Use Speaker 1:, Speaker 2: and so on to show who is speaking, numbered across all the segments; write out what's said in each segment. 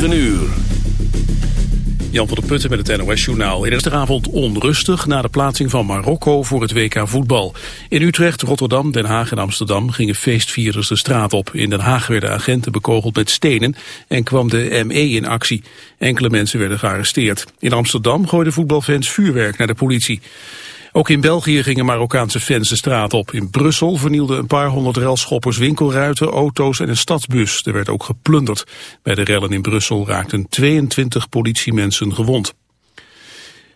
Speaker 1: 9 uur.
Speaker 2: Jan van der Putten met het NOS-journaal. In avond onrustig na de plaatsing van Marokko voor het WK voetbal. In Utrecht, Rotterdam, Den Haag en Amsterdam gingen feestvierers de straat op. In Den Haag werden agenten bekogeld met stenen en kwam de ME in actie. Enkele mensen werden gearresteerd. In Amsterdam gooiden voetbalfans vuurwerk naar de politie. Ook in België gingen Marokkaanse fans de straat op. In Brussel vernielden een paar honderd relschoppers winkelruiten, auto's en een stadsbus. Er werd ook geplunderd. Bij de rellen in Brussel raakten 22 politiemensen gewond.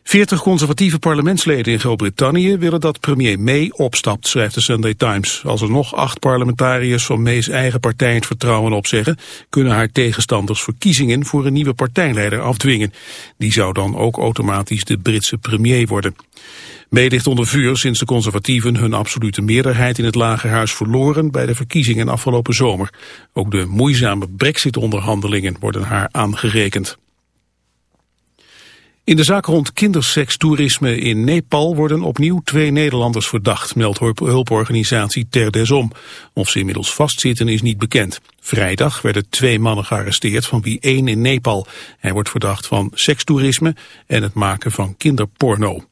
Speaker 2: 40 conservatieve parlementsleden in Groot-Brittannië willen dat premier May opstapt, schrijft de Sunday Times. Als er nog acht parlementariërs van May's eigen partij het vertrouwen opzeggen, kunnen haar tegenstanders verkiezingen voor een nieuwe partijleider afdwingen. Die zou dan ook automatisch de Britse premier worden. May ligt onder vuur sinds de conservatieven hun absolute meerderheid in het lagerhuis verloren bij de verkiezingen afgelopen zomer. Ook de moeizame brexit-onderhandelingen worden haar aangerekend. In de zaak rond kindersekstoerisme in Nepal worden opnieuw twee Nederlanders verdacht, meldt hulporganisatie Ter Desom. Of ze inmiddels vastzitten is niet bekend. Vrijdag werden twee mannen gearresteerd, van wie één in Nepal. Hij wordt verdacht van sekstoerisme en het maken van kinderporno.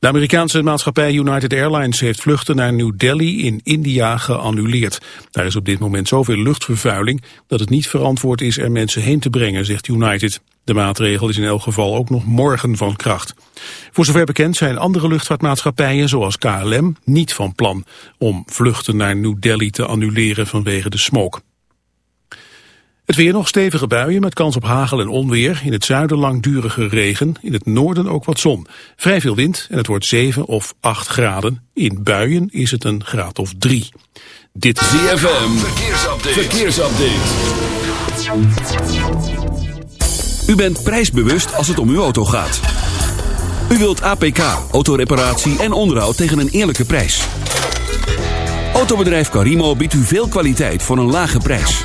Speaker 2: De Amerikaanse maatschappij United Airlines heeft vluchten naar New Delhi in India geannuleerd. Daar is op dit moment zoveel luchtvervuiling dat het niet verantwoord is er mensen heen te brengen, zegt United. De maatregel is in elk geval ook nog morgen van kracht. Voor zover bekend zijn andere luchtvaartmaatschappijen zoals KLM niet van plan om vluchten naar New Delhi te annuleren vanwege de smoke. Het weer nog stevige buien met kans op hagel en onweer. In het zuiden langdurige regen, in het noorden ook wat zon. Vrij veel wind en het wordt 7 of 8 graden. In buien is het een graad of 3.
Speaker 1: Dit is ZFM, verkeersupdate. verkeersupdate. U bent prijsbewust als het om uw auto gaat. U wilt APK, autoreparatie en onderhoud tegen een eerlijke prijs. Autobedrijf Carimo biedt u veel kwaliteit voor een lage prijs.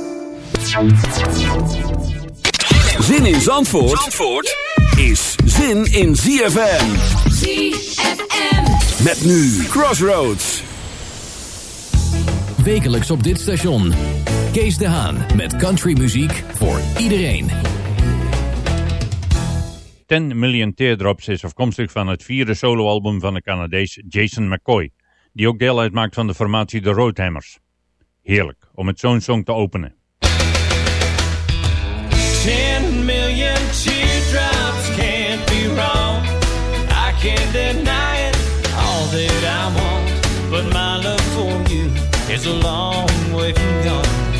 Speaker 1: Zin in Zandvoort, Zandvoort is zin in ZFM. ZFM. Met nu Crossroads.
Speaker 3: Wekelijks op dit station. Kees de Haan met countrymuziek voor iedereen.
Speaker 4: 10 Million Teardrops is afkomstig van het vierde soloalbum van de Canadees Jason McCoy, die ook deel uitmaakt van de formatie The Roadhammers. Heerlijk om met zo'n song te openen.
Speaker 5: Teardrops can't be wrong. I can't deny it, all that I want. But my love for you is a long way from gone.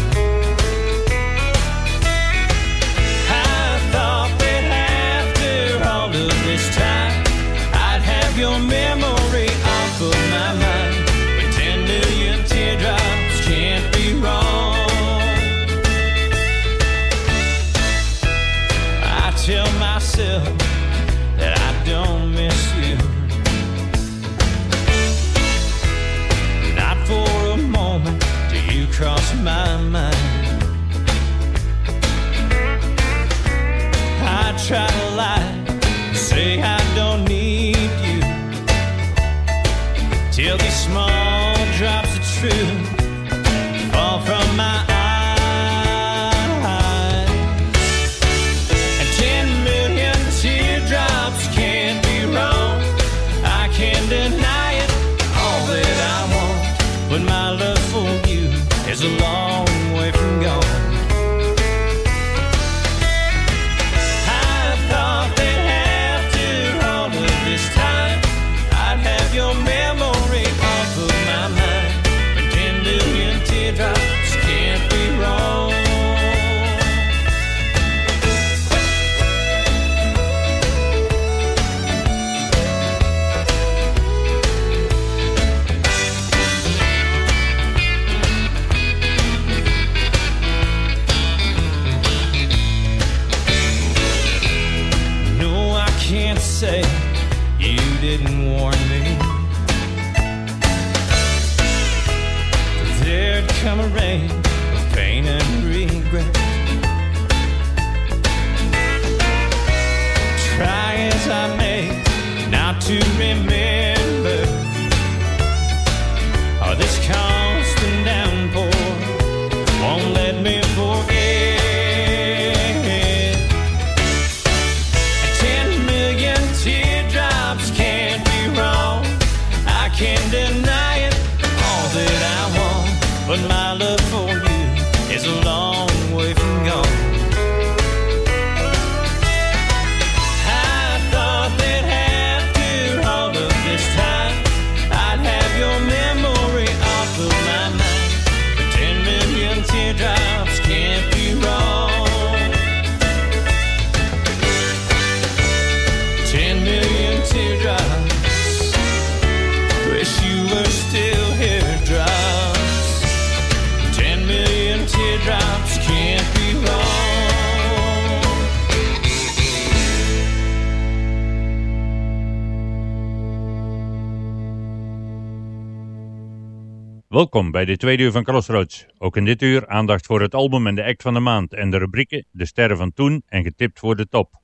Speaker 4: Welkom bij de tweede uur van Crossroads. Ook in dit uur aandacht voor het album en de act van de maand en de rubrieken De Sterren van Toen en Getipt voor de Top.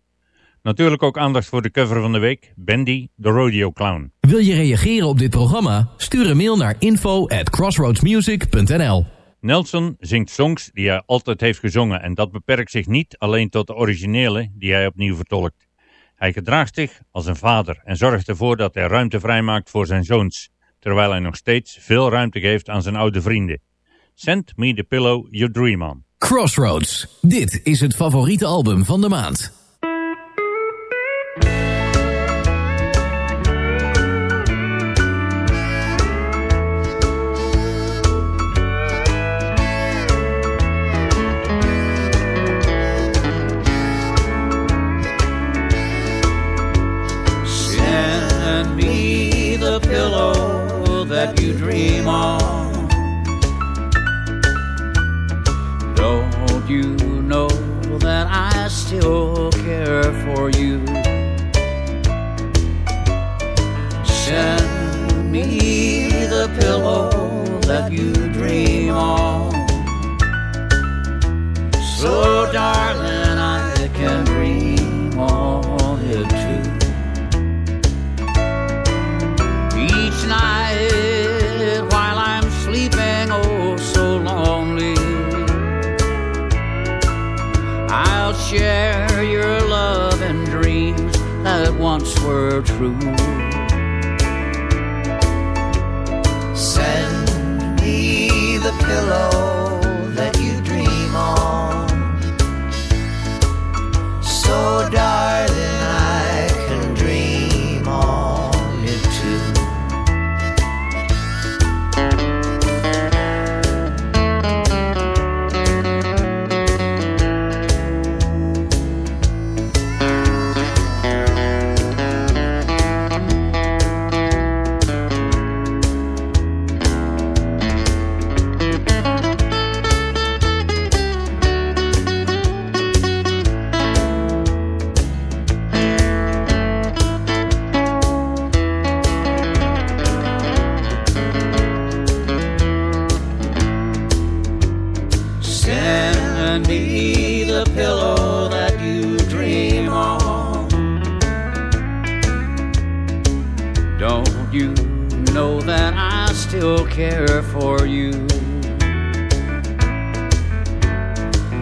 Speaker 4: Natuurlijk ook aandacht voor de cover van de week, Bendy, de Rodeo Clown.
Speaker 6: Wil je reageren op dit programma? Stuur een mail naar info at crossroadsmusic.nl
Speaker 4: Nelson zingt songs die hij altijd heeft gezongen en dat beperkt zich niet alleen tot de originele die hij opnieuw vertolkt. Hij gedraagt zich als een vader en zorgt ervoor dat hij ruimte vrijmaakt voor zijn zoons, terwijl hij nog steeds veel ruimte geeft aan zijn oude vrienden. Send me the pillow you dream on.
Speaker 6: Crossroads. Dit is het favoriete album van de maand.
Speaker 7: You know that I still care for you?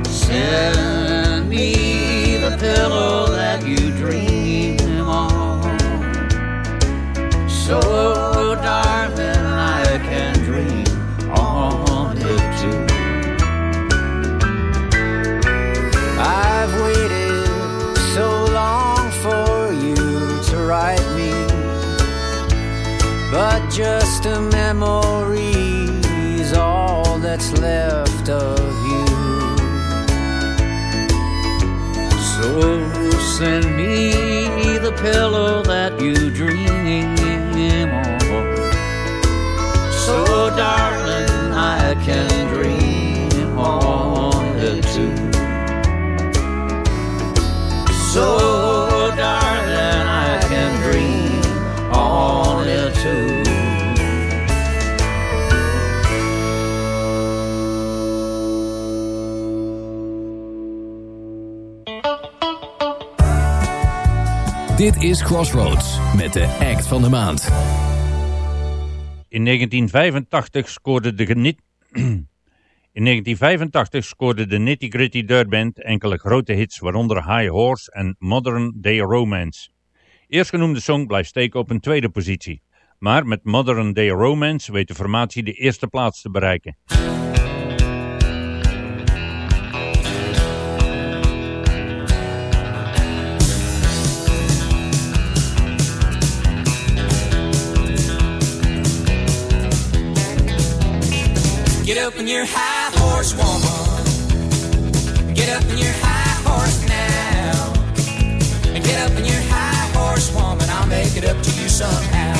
Speaker 7: Send me the pillow that you dream on. So, darling, just a memory's all that's left of you. So send me the pillow that you dream on. So, darling, I can dream on it too. So,
Speaker 6: Dit is Crossroads met de act van de maand.
Speaker 4: In 1985 scoorde de. In 1985 scoorde de Nitty Gritty Dirt Band enkele grote hits, waaronder High Horse en Modern Day Romance. Eerstgenoemde song blijft steken op een tweede positie. Maar met Modern Day Romance weet de formatie de eerste plaats te bereiken.
Speaker 8: Get up in your high horse, woman. Get up in your high horse now. And get up in your high horse, woman. I'll make it up to you somehow.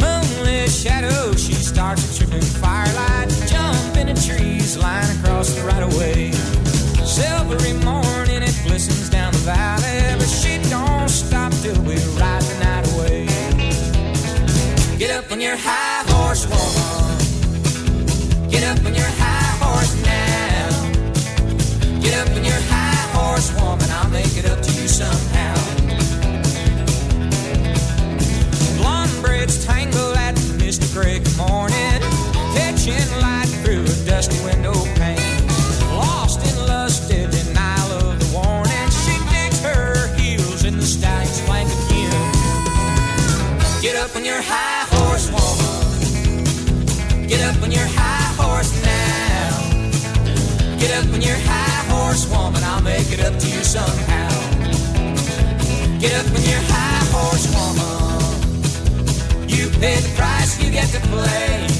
Speaker 8: Moonlit shadow, she starts a tripping firelight. Jump in trees, line across the right of way. Silvery morning, it glistens down the valley. But she don't stop till we ride the night away. Get up on
Speaker 9: somehow. Get up on your high horse, woman. You pay the price, you get to play.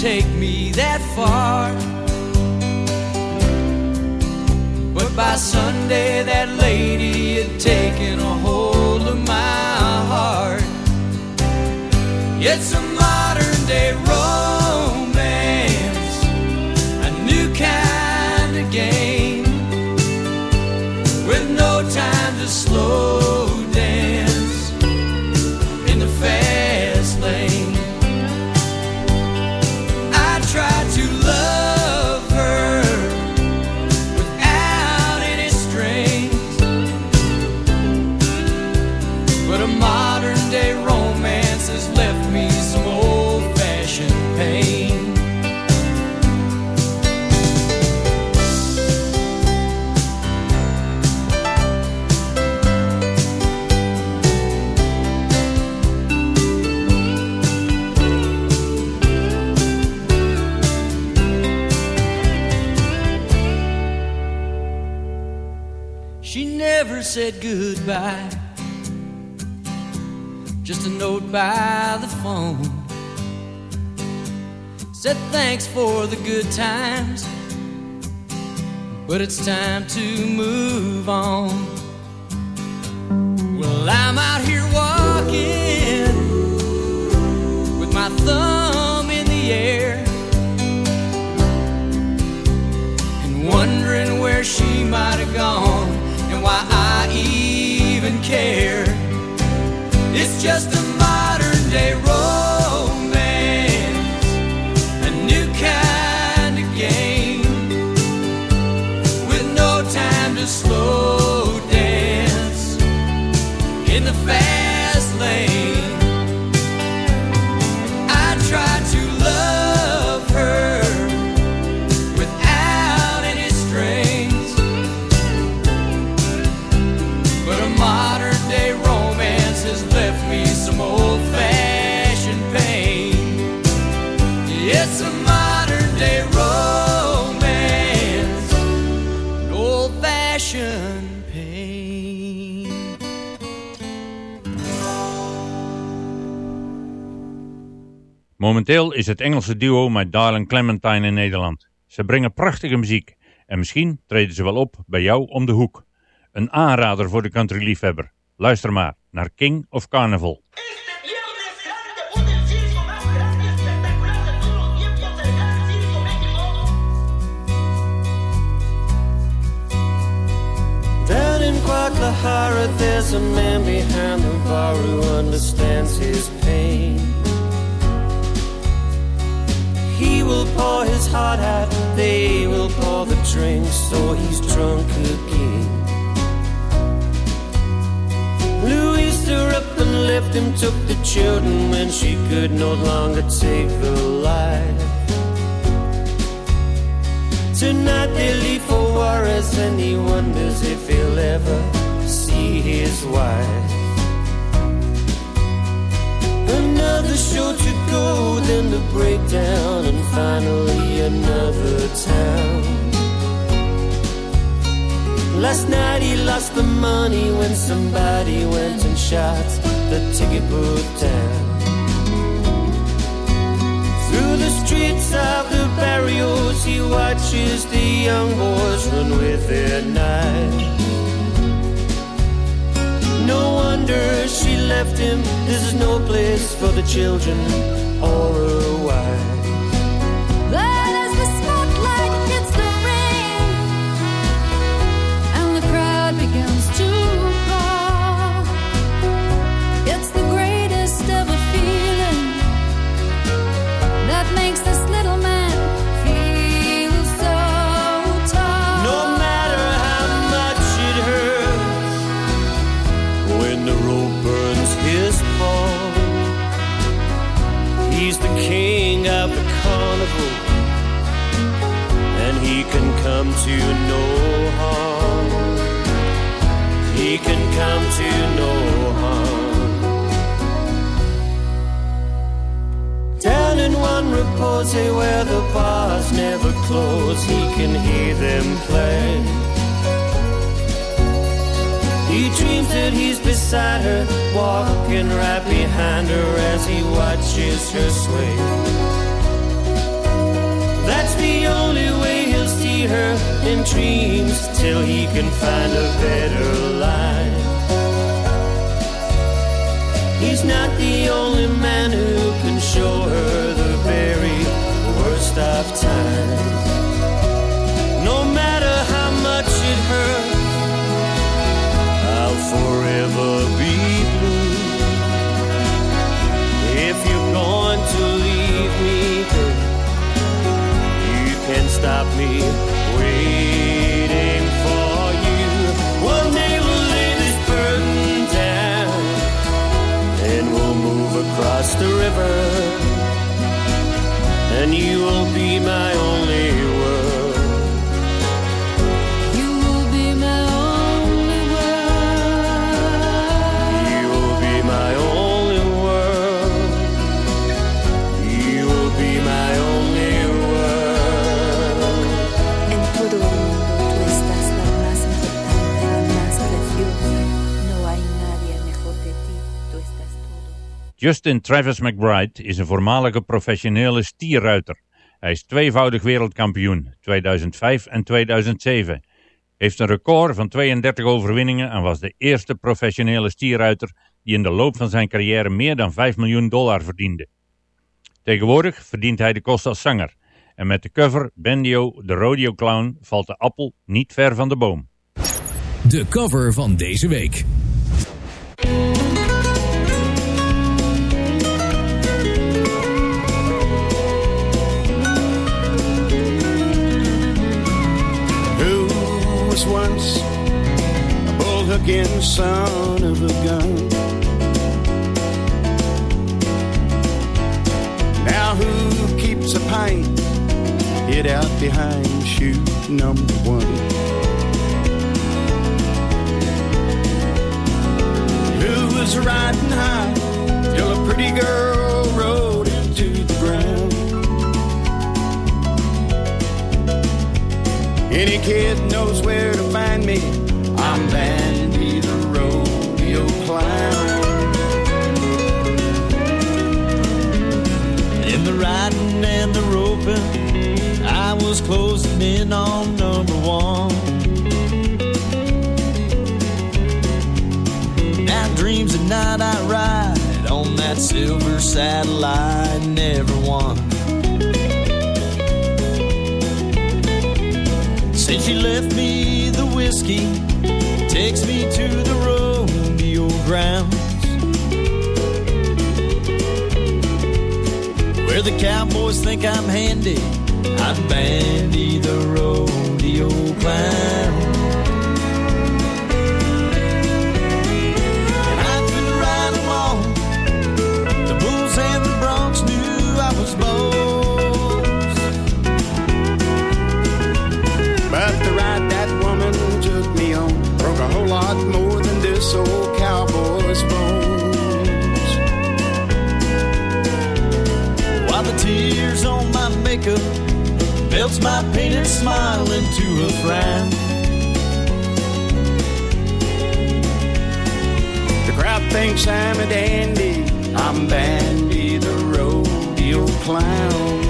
Speaker 9: take me that far. But by Sunday, that lady had taken a hold of my heart. It's a modern day road. by the phone. Said thanks for the good times, but it's time to move on. Well, I'm out here walking with my thumb in the air and wondering where she might have gone and why I even care. It's just a Romance, a new kind of game, with no time to slow dance in the fast lane.
Speaker 4: Momenteel is het Engelse duo My Darling Clementine in Nederland. Ze brengen prachtige muziek en misschien treden ze wel op bij jou om de hoek. Een aanrader voor de countryliefhebber. Luister maar naar King of Carnival.
Speaker 5: There's a man behind the bar who understands his pain. Will pour his heart out, they will pour the drinks, so he's drunk again. Louis stood up and left him, took the children when she could no longer take the life. Tonight they leave for Juarez and he wonders if he'll ever see his wife. Another show to go, then the breakdown, and finally another town. Last night he lost the money when somebody went and shot the ticket booth down. Through the streets of the barrios, he watches the young boys run with their knives. No wonder left him. This is no place for the children or a wife. Can come to no harm. He can come to no harm. Down in one repose where the bars never close, he can hear them play. He dreams that he's beside her, walking right behind her as he watches her sway. That's the only way see her in dreams till he can find a better life. He's not the only man who can show her the very worst of times. No matter how much it hurts, I'll forever be stop me
Speaker 4: Justin Travis McBride is een voormalige professionele stierruiter. Hij is tweevoudig wereldkampioen, 2005 en 2007. Heeft een record van 32 overwinningen en was de eerste professionele stierruiter die in de loop van zijn carrière meer dan 5 miljoen dollar verdiende. Tegenwoordig verdient hij de kost als zanger. En met de cover Bendio, de rodeo clown, valt de appel niet ver van de boom.
Speaker 3: De cover van deze week.
Speaker 10: Was once a bullhooking son of a gun? Now who keeps a pint hid out behind chute number one? Who was riding high till a pretty girl Any kid knows where to find me. I'm Bandy the rodeo clown.
Speaker 5: In
Speaker 10: the riding and the roping, I was closing in on number one. Now dreams at night I ride on that silver satellite, never won. Since she left me the whiskey, takes me to the rodeo grounds. Where the cowboys think I'm handy, I'm Bandy the rodeo clown.
Speaker 11: Old cowboy's bones.
Speaker 10: While the tears on my makeup melts my painted smile into a frown.
Speaker 11: The crowd thinks I'm a dandy. I'm Bandy the rodeo clown.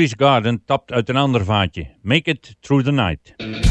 Speaker 12: Police Garden tapt uit een ander vaatje. Make it through the night.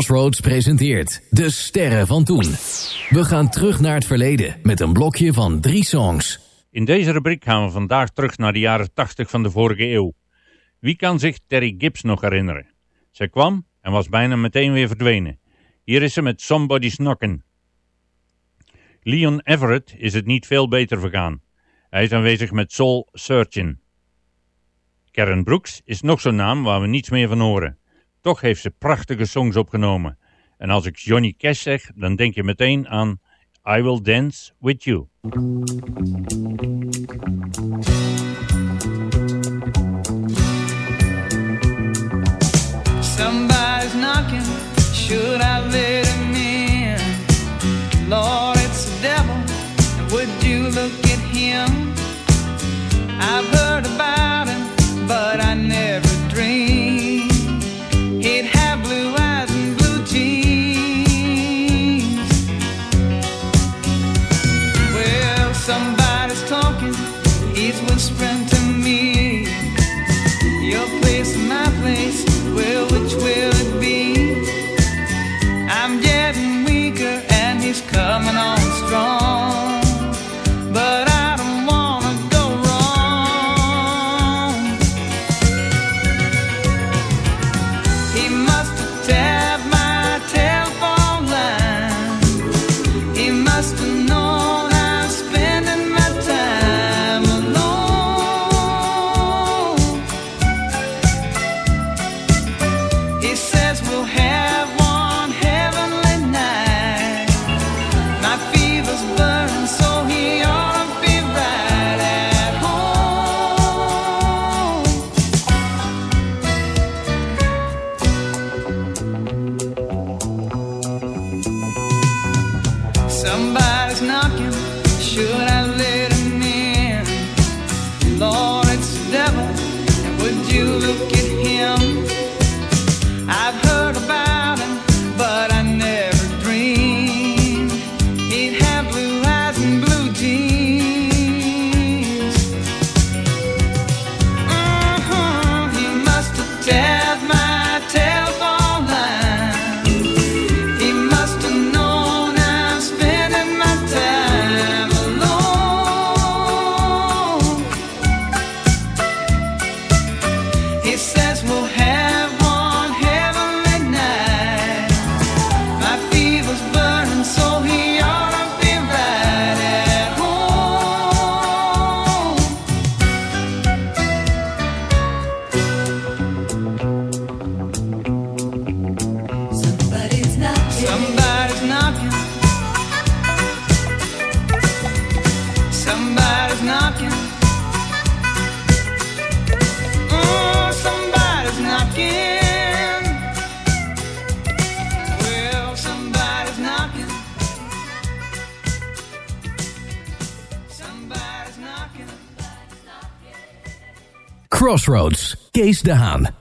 Speaker 3: Crossroads presenteert De Sterren van Toen. We gaan terug naar het verleden met een blokje van drie songs.
Speaker 13: In deze rubriek gaan we vandaag terug naar de jaren 80 van de vorige eeuw. Wie kan zich Terry Gibbs nog herinneren? Zij kwam en was bijna meteen weer verdwenen. Hier is ze met Somebody's Knockin'. Leon Everett is het niet veel beter vergaan. Hij is aanwezig met Soul Searching. Karen Brooks is nog zo'n naam waar we niets meer van horen. Toch heeft ze prachtige songs opgenomen. En als ik Johnny Cash zeg, dan denk je meteen aan I Will Dance With You.
Speaker 3: Crossroads, Kees Dehan.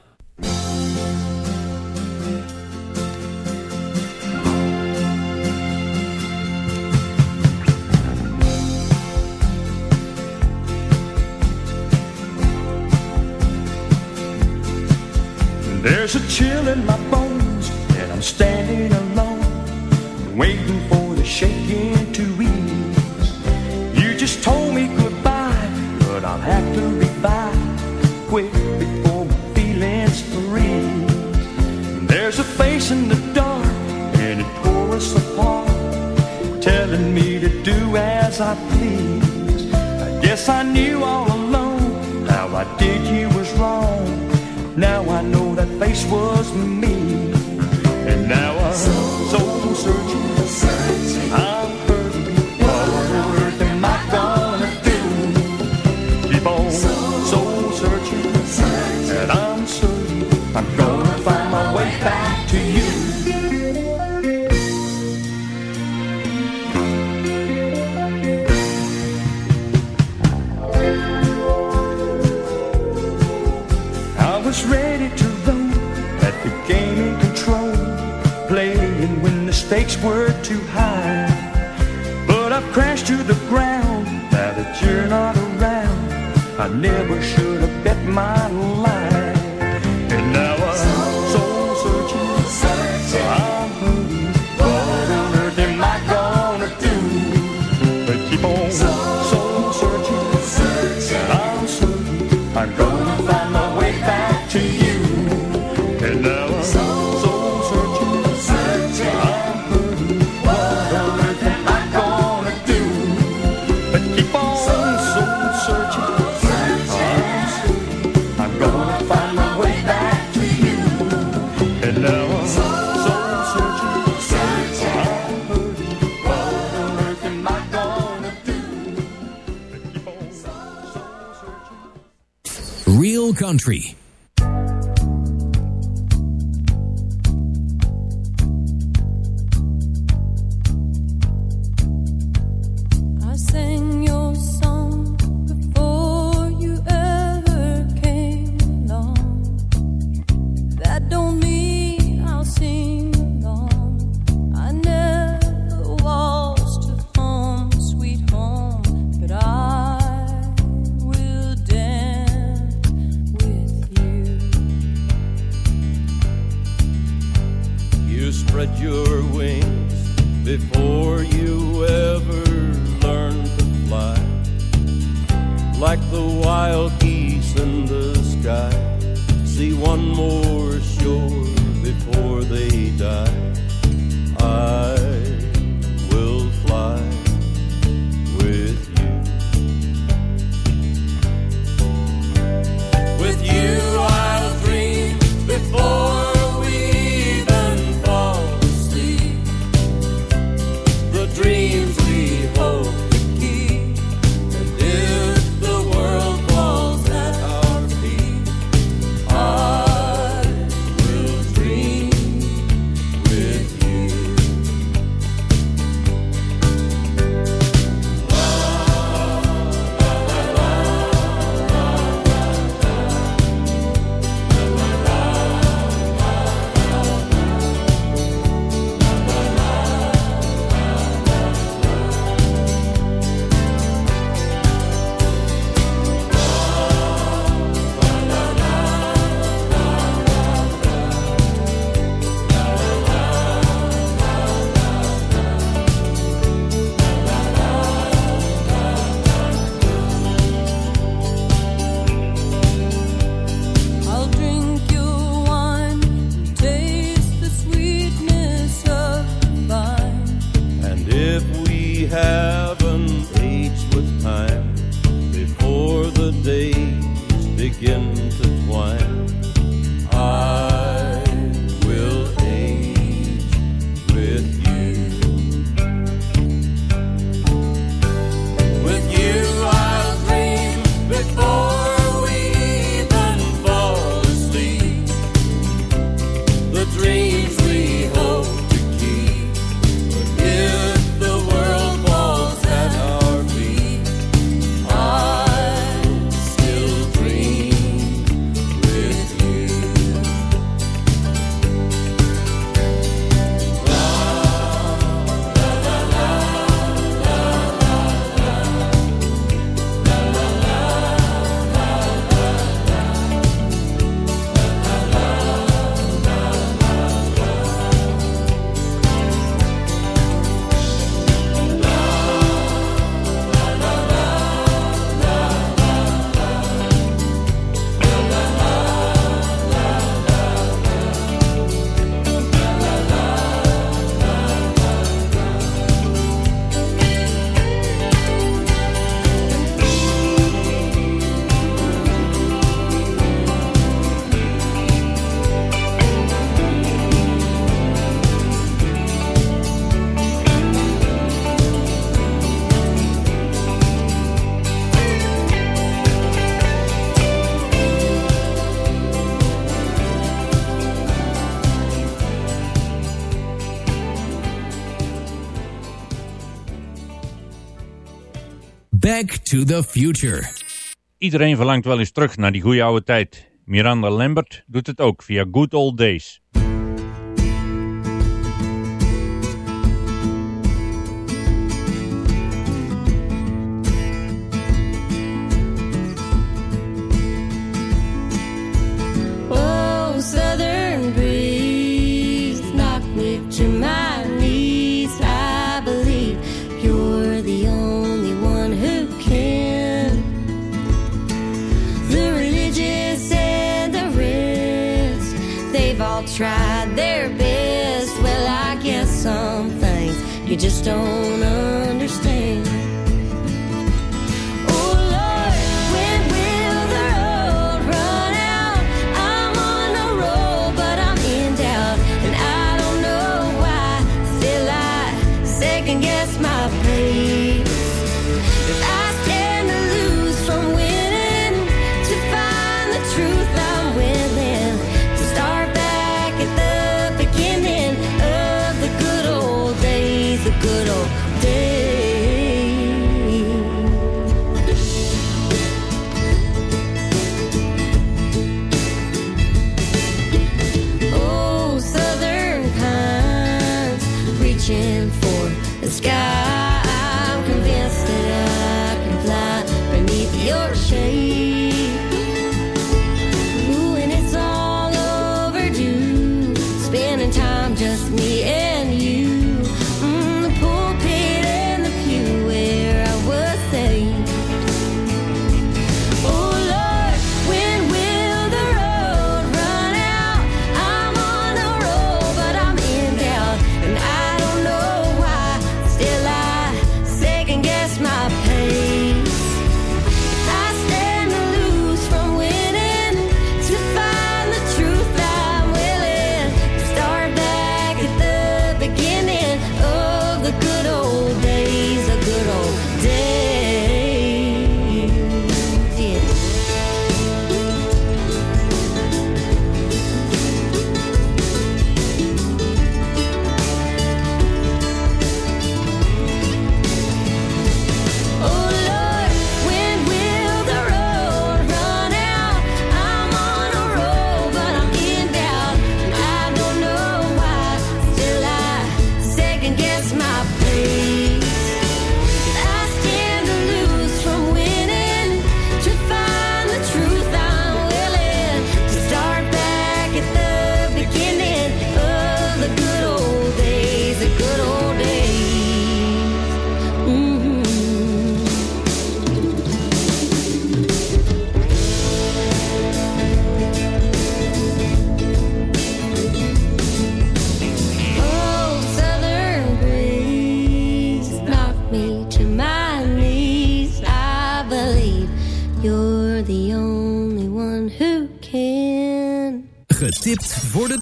Speaker 3: your
Speaker 14: wings before you ever learn to fly. Like the wild geese in the sky, see one more shore before they to the
Speaker 6: future.
Speaker 12: Iedereen verlangt wel eens terug naar die goede oude tijd. Miranda Lambert doet het ook via Good Old Days. just don't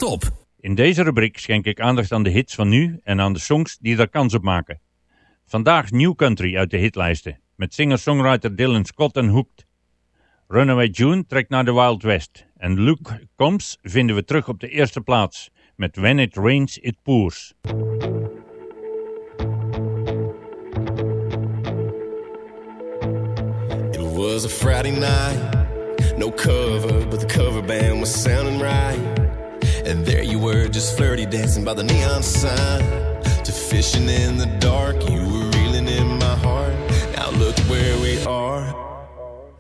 Speaker 12: op. In
Speaker 4: deze rubriek schenk ik aandacht aan de hits van nu en aan de songs die daar kans op maken. Vandaag New Country uit de hitlijsten, met singer-songwriter Dylan Scott en Hooked. Runaway June trekt naar de Wild West en Luke Combs vinden we terug op de eerste plaats met When It Rains It Pours.
Speaker 15: It was a Friday night, no cover, but the cover band was sounding right. And there you were, just flirty dancing by the neon sign. To fishing in the dark, you were reeling in my heart. Now look where we are.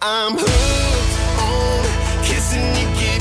Speaker 15: I'm hooked on kissing you.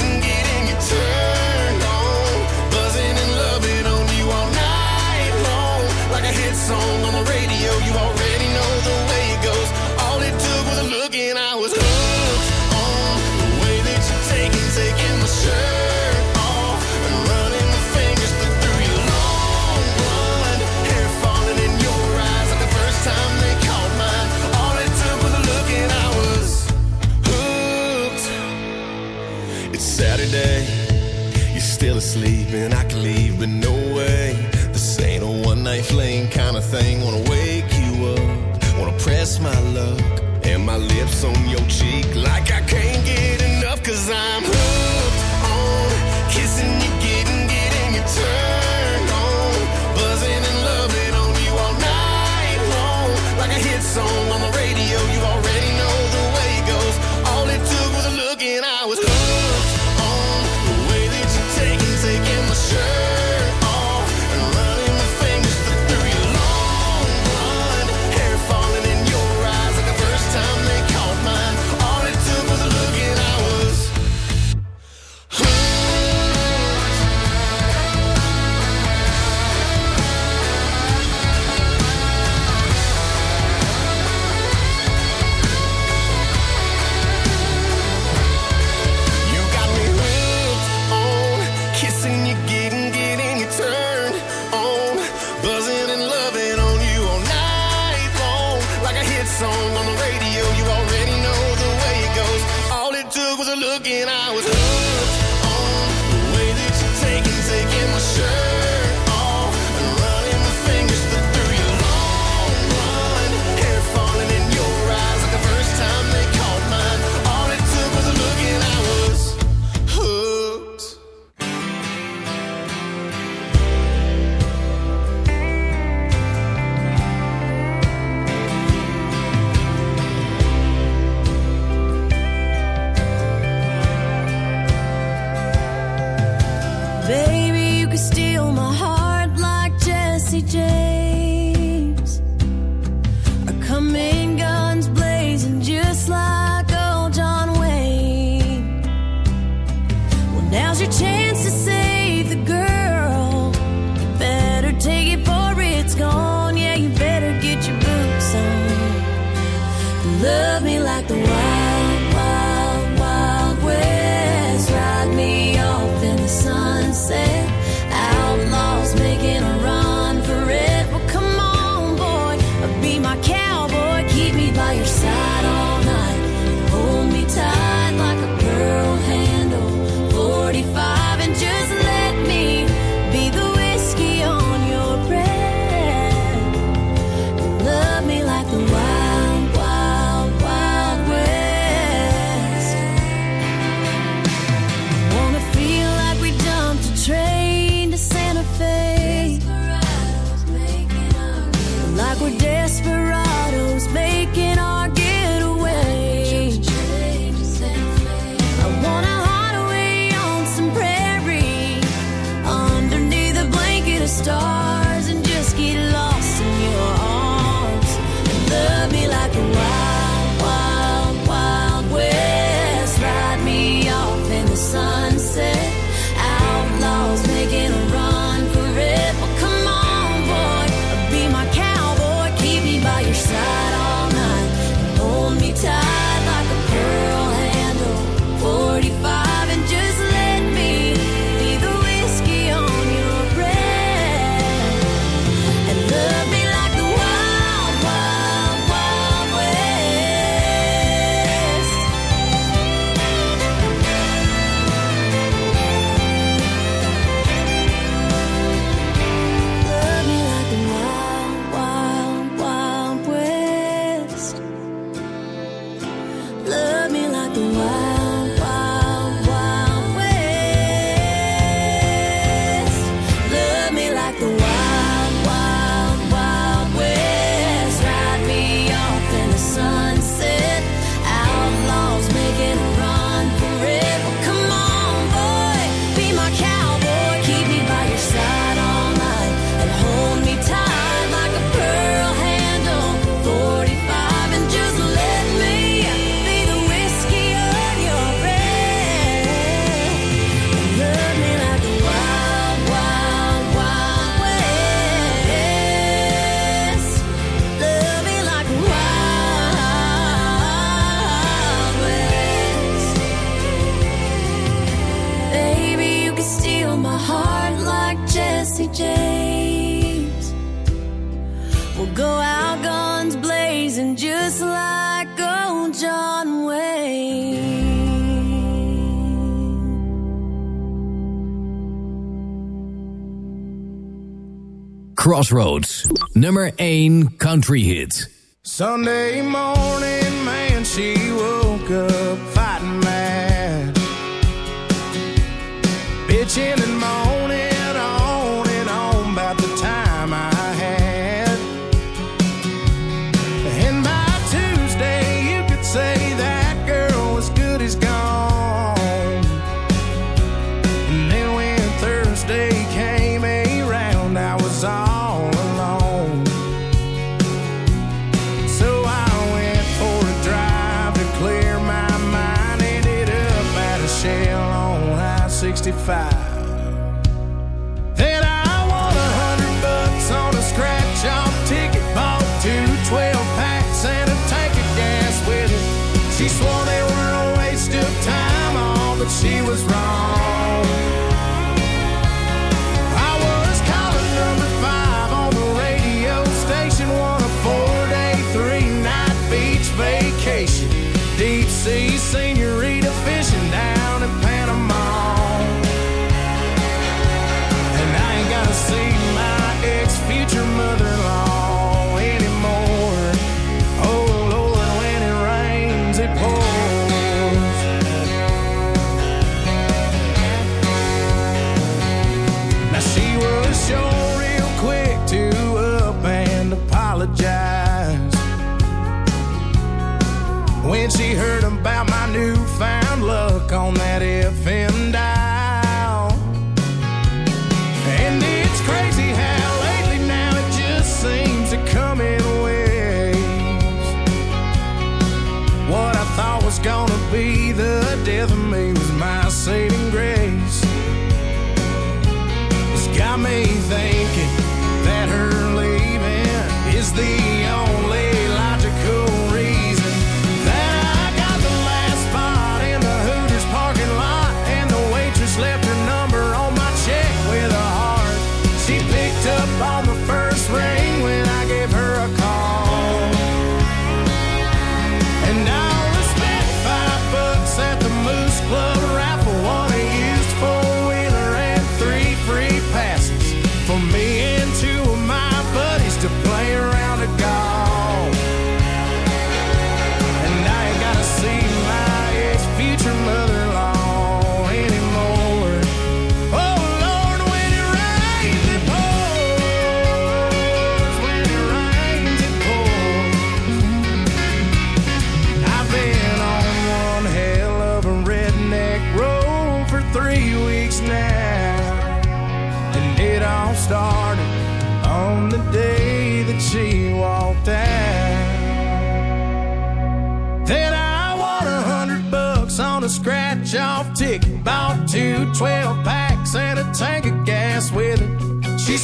Speaker 3: Crossroads. Number 1 country hit.
Speaker 16: Sunday morning, man, she woke up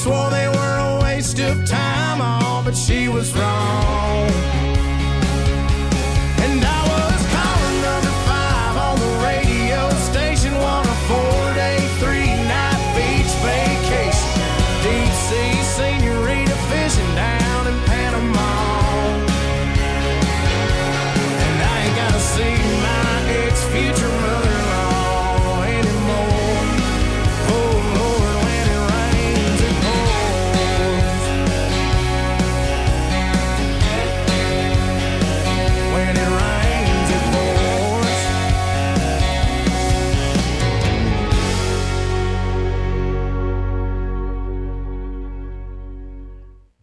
Speaker 16: swore they were a waste of time, all, but she was wrong.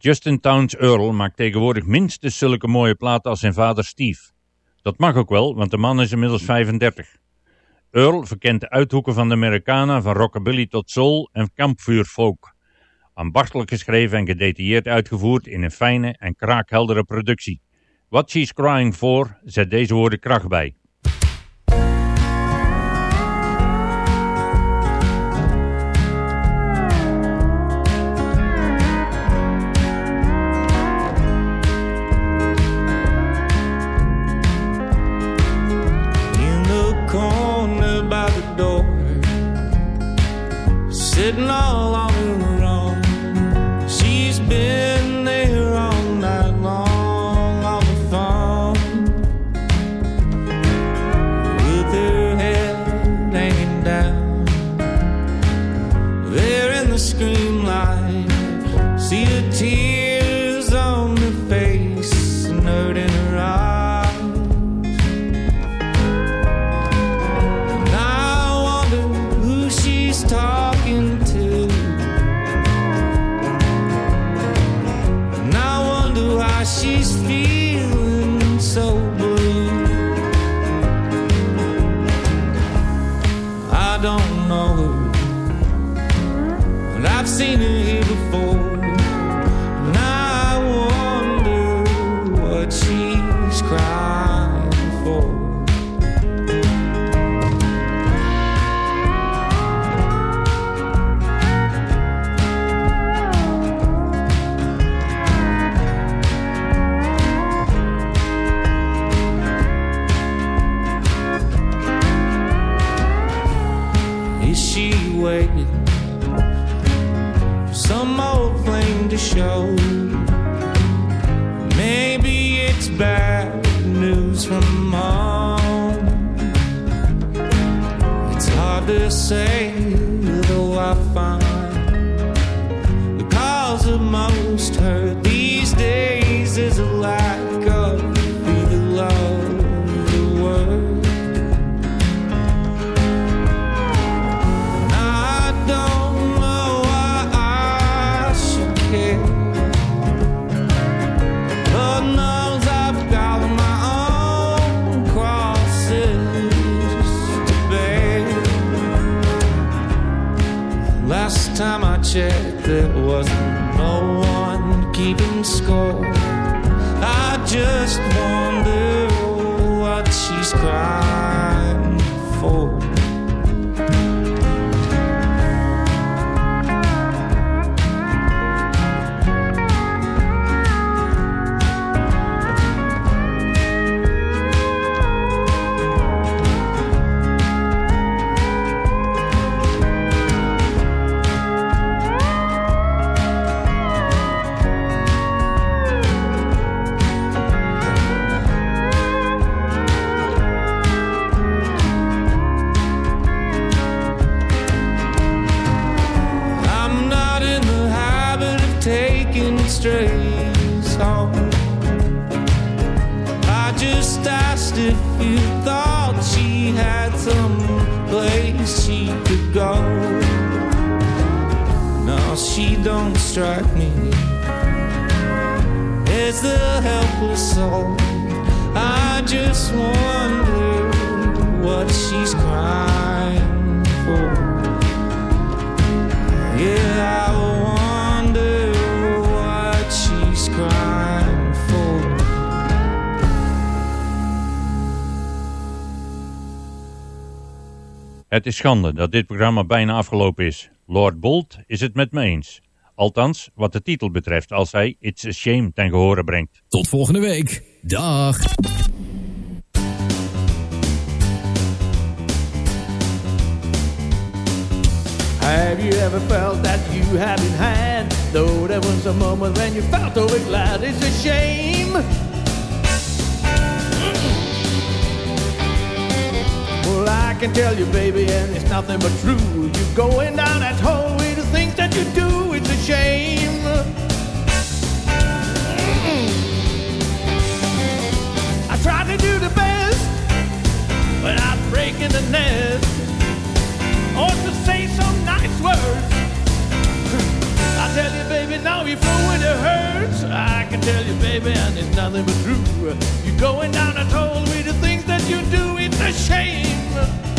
Speaker 17: Justin Towns Earl maakt tegenwoordig minstens zulke mooie platen als zijn vader Steve. Dat mag ook wel, want de man is inmiddels 35. Earl verkent de uithoeken van de Americana, van rockabilly tot soul en kampvuurfolk. Ambachtelijk geschreven en gedetailleerd uitgevoerd in een fijne en kraakheldere productie. What She's Crying For zet deze woorden kracht bij. If you thought she had some place she could go. No, she don't strike me as the helpless soul. I just wonder what she's crying
Speaker 4: Het is schande dat dit programma bijna afgelopen is. Lord Bolt is het met me eens. Althans, wat de titel betreft als hij It's a Shame ten gehore brengt.
Speaker 6: Tot volgende week. Dag.
Speaker 18: Have you ever felt that you haven't had? Though there was a moment when you felt over glad. It's a shame. I can tell you, baby, and it's nothing but true. You're going down that hole with the things that you do. It's a shame. I tried to do the best without breaking the nest or to say some nice words. I can tell you, baby, now you're flowing it hurts. I can tell you, baby, and it's nothing but true. You're going down a hole with the things that you do. It's a shame.